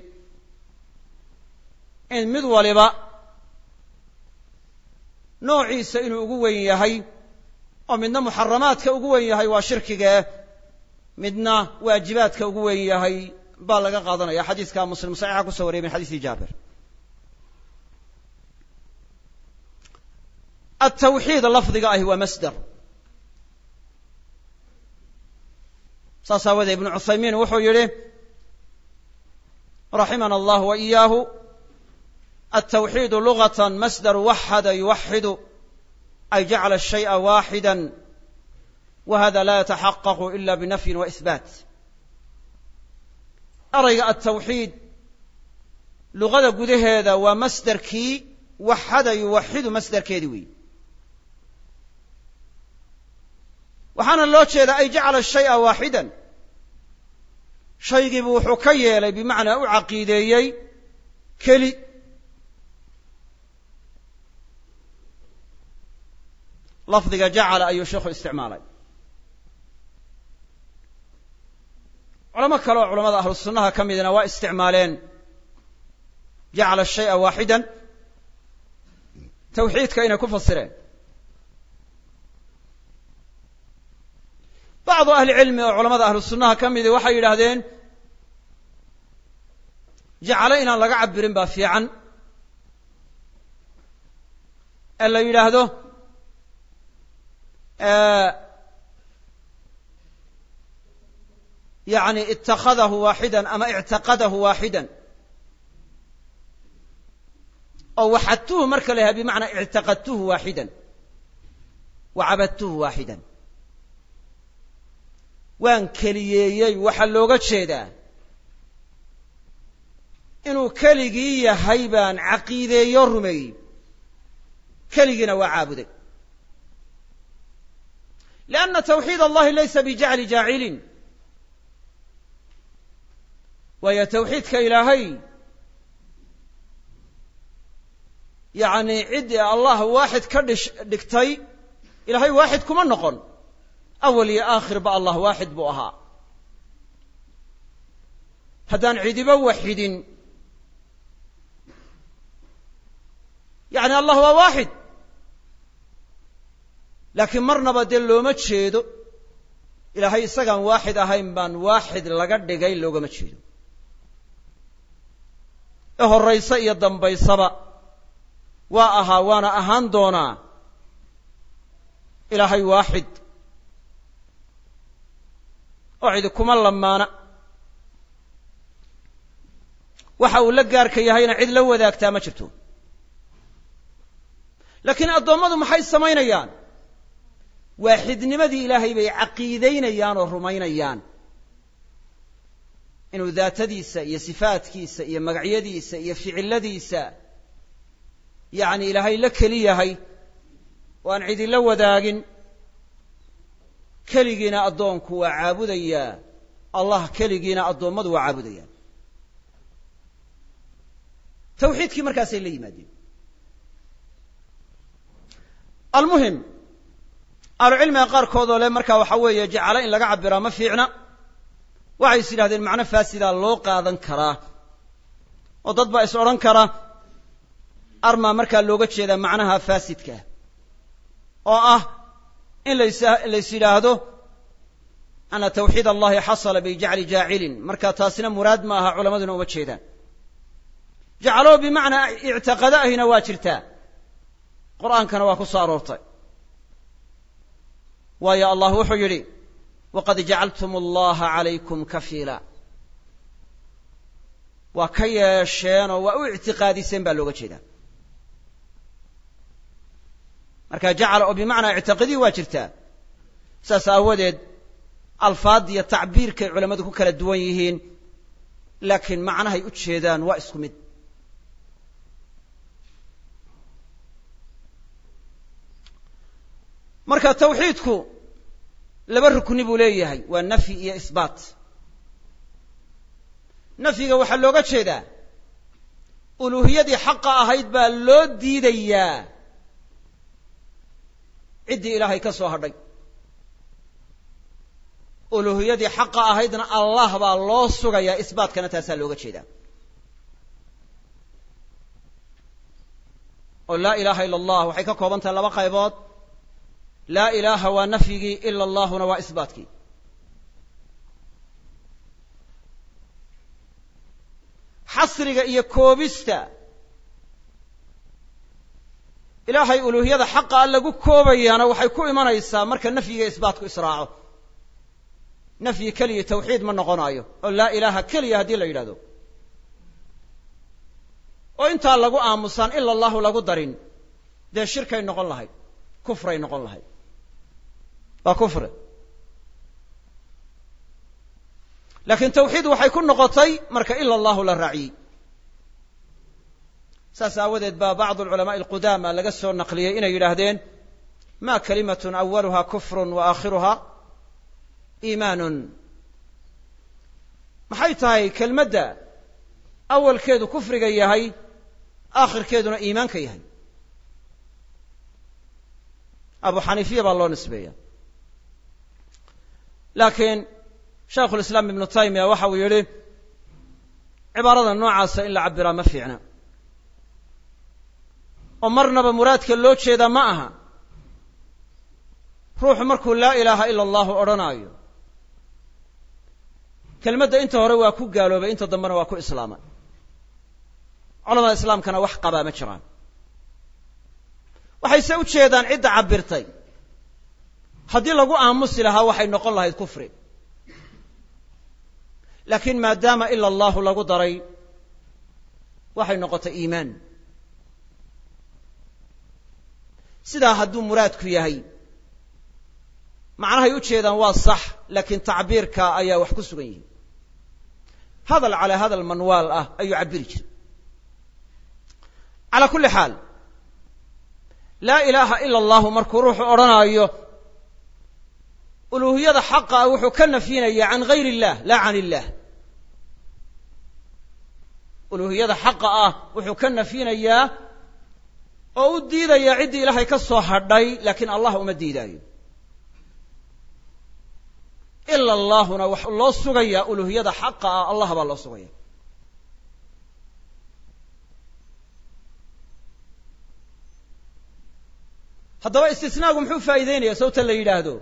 S1: in mid waliba noociisa inuu ugu weyn yahay oo midna muxaramaadka ugu weyn yahay waa shirkigee midna waajibaadka ugu weyn yahay baa laga qaadanaya. Xadiiska muslim saxiixa kuso wariyay min xadiisi jaabir altawxiid lafdiga ahi waa masder. Saas aawadee ibnu cuthaymiin wuxuu yidhi raximana allah wa iyaahu altawxiidu lugata masdar waxada yuwaxidu ay jacala shayئa waaxida wa hada la yataxaqaqu ila binafyin wa ihbaat erayga altawxiid luqada gudaheeda waa masderkii waxada yuwaxidu masderkeedii weyi waxaana loo jeedaa ay jacala shayئa waaxidan. Shaygiibu wuxuu ka yeelay bimacnaa u caqiideeyey keli. Lafdiga jacala ayuu sheikhu isticmaalay. Culamo kale oo culamada ahlu sunnaha ka midna waa isticmaaleen jacala shayئa waaxidan. Tawxiidka inay ku fasireen bacdu ahli cilmi oo culamada ahlu sunnaha ka midi waxay yidhaahdeen jacalo inaan laga cabirin baa fiican ee la yidhaahdo yani ittakhadahu waaxidan ama ictaqadahu waaxidan oo waxadtuhu marka la yahay bimacnaa ictaqadtuhu waaxidan wa cabadtuhu waan keliyeeyey waxaa looga jeedaa. Inuu keligii yahay baan caqiideeyo rumeeyey. Keligiina waa caabuday. lianna tawxiid allahi laysa bijacli jaacilin waayo tawxiidka ilaahay yacni ciddii allah waaxid ka dhish dhigtay ilaahay waaxid kuma noqon awal iyo aakhir ba allah waaxid buu ahaa haddaan cidiba waxidin yacni allah waa waaxid laakiin marnaba dee looma jeedo ilaahay isagaan waaxid ahayn baan waaxid laga dhigay loogama jeedo ee horraysa iyo dambaysaba waa ahaa waana ahaan doonaa ilaahay waaxid oo cidi kuma lamaana waxa uu la gaarka yahayna cid la wadaagtaa ma jirto. Laakiin addoommadu maxay samaynayaan? Waaxidnimadii ilaahay bay caqiidaynayaan oo rumaynayaan. Inuu daatadiisa iyo sifaadkiisa iyo magacyadiisa iyo ficiladiisa yacni ilaahay la keli yahay oo aan cidi la wadaagin keligiina addoonku waa caabudayaa allah keligiina addoommadu waa caabudayaan tawxiidkii markaasay la yimaadeen. Almuhim ahlucilmiga qaarkoodoo le markaa waxaa weeye jacalo in laga cabiraa ma fiicna. Waxay is yidhahdeen macno faasidaa loo qaadan karaa. Oo dad baa is odhan kara armaa markaa looga jeedaa macnaha faasidka. Oo ah in lays yidhaahdo ana tawxiid allahi xasala bijacli jaacilin. Marka taasina muraad ma aha culamaduna uma jeedaan. Jacaloo bimacnaa ictiqada ahina waa jirtaa. Qur'aankana waa ku soo aroortay. Waayo allah wuxuu yidhi waqad jacaltum allaha calaykum kafiila. Waa ka yeesheenoo waa u ictiqaadiseen baa looga jeedaa marka jacala oo bimacnaa ictiqadii waa jirtaa saas aawadeed alfaad iyo tacbiirkay culammadu ku kala duwan yihiin laakiin macnahay u jeedaan waa isku mid. Marka tawxiidku laba rukni buu leeyahay waa nafyi iyo isbaat. Nafyiga waxaa looga jeedaa uluuhiyadii xaqa ahayd baa loo diidayaa ciddii ilaahay ka soo hadhay. Uluuhiyadii xaqa ahaydna allah baa loo sugayaa isbaatkana taasaa looga jeedaa. Oo laa ilaaha ila allah waxay ka kooban tahay laba qaybood. Laa ilaaha waa nafyigii ila allahuna waa isbaatkii xasriga iyo koobista ilaahay uluuhiyada xaqa a lagu koobayaana waxay ku imanaysaa marka nafyiga isbaatku israaco. Nafyi keliya tawxiid ma noqonaayo oo laa ilaaha keliya haddii la yidhahdo oo intaa lagu aamusaan ila allahu lagu darin. Dee shirkay noqon lahayd kufray noqon lahayd waa kufri laakiin tawxiid waxay ku noqotay marka ila allahu la raaciyey saas aawadeed baa bacdu alculamaai alqudaama laga soo naqliyey inay yidhaahdeen ma kalimatun awaluha kufrun wa aakhiruha iimaanun. Maxay tahay kelmadda awalkeedu kufriga yahay aakhirkeeduna iimaanka yahay? Abu xaniifiya baa loo nisbeeya. Laakiin shaikhu lislaam ibnu taymiya waxa uu yidhi cibaarada noocaasa in la cabiraa ma fiicna oo marnaba muraadka loo jeedaa ma aha. Ruuxu markuu laa ilaaha ila allahu odhanaayo kelmadda inta hore waa ku gaaloobay inta dambena waa ku islaamay culamada islaamkana wax qabaa ma jiraan. Waxayse u jeedaan cidda cabirtay haddii lagu aamusi lahaa waxay noqon lahayd kufri. Laakiin maadaama ila allahu lagu daray waxay noqotay iimaan sidaa hadduu muraadku yahay. Macnahay u jeedaan waa sax laakiin tacbiirka ayaa wax ku sugan yihiin. Hadal calaa hadal manwaal ah ayuu cabiri jiray. Calaa kulli xaal laa ilaaha ila allahu markuu ruuxu odhanaayo uluuhiyada xaqa ah wuxuu ka nafyinaya can gayr illah laa can illah uluuhiyada xaqa ah wuxuu ka nafyinayaa oo u diidayaa ciddii ilaahay ka soo hadhay laakiin allah uma diidaayo. Ila allahuna wax loo sugayaa uluuhiyada xaqa ah allah baa loo sugaya. Haddaba istisnaagu muxuu faa'iideynaya sawta la yidhaahdo.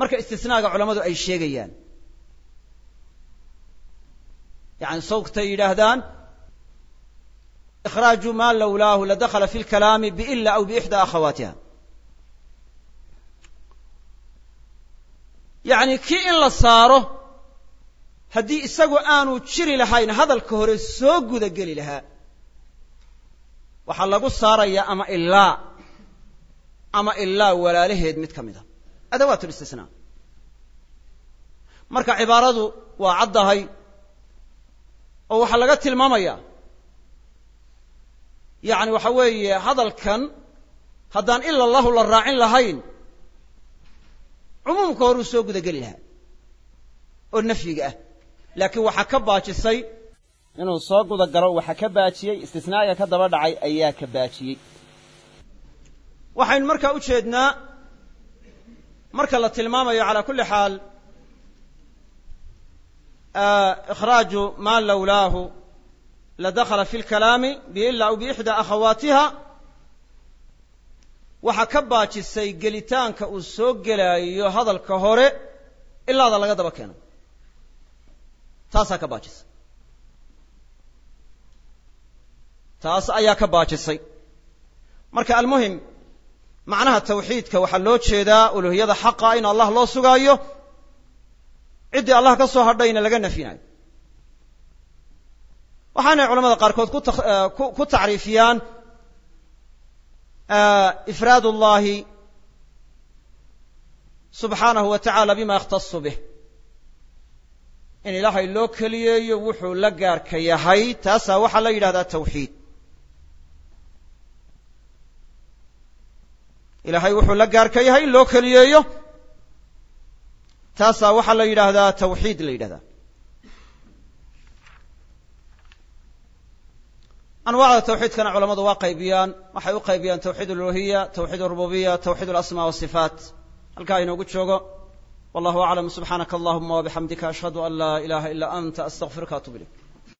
S1: Marka istisnaaga culammadu ay sheegayaan. Yacani sawtay yidhaahdaan ikhraaju maa lowlaahu ladakhala fi lkalaami biila aw biixdaa akhawaatiha yacni kii in la saaro haddii isagu aanu jiri lahayn hadalka hore soo guda geli lahaa waxaa lagu saarayaa ama ilaa ama ilaa walaalaheed mid ka mid a adawaat listisnaa marka cibaaradu waa caddahay oo waxaa laga tilmaamayaa yacni waxa weeye hadalkan haddaan ila allahu la raacin lahayn cumuumka horuu soo guda geli lahaa oo nafyiga ah. Laakiin waxaa ka baajisay inuu soo guda galo waxaa ka baajiyey istisnaaga ka daba dhacay ayaa ka baajiyey. Waxaynu markaa u jeednaa marka la tilmaamayo calaa kulli xaal ikhraaju maa lowlaahu ladakhala fi lkalaami biila aw biixdaa akhawaatiha waxaa ka baajisay gelitaanka uu soo gelaayo hadalka hore ilaada laga daba keeno taasaa ka baajisay taas ayaa ka baajisay marka almuhim macnaha tawxiidka waxaa loo jeedaa uluhiyada xaqa in allah loo sugaayo ciddii allah ka soo hadhayna laga nafyinayo waxaanay culamada qaarkood ku tacriifiyaan ifraad اllahi subxaanahu wa tacala bima yakhtasu bih. In ilaahay loo keliyeeyo wuxuu la gaarka yahay taasaa waxaa la yidhahdaa tawxiid. Ilaahay wuxuu la gaarka yahay in loo keliyeeyo taasaa waxaa la yidhaahdaa tawxiid la yidhahdaa anwaacda tawxiidkana culamadu waa qaybiyaan waxay u qaybiyaan tawxiid aluluhiya tawxiid arububiya tawxiid alasmaa wasifaat halkaa inoogu joogo wallahu aclam subxaanaka allahuma wabixamdika ashhadu an laa ilaha ila anta astaqfiruka atub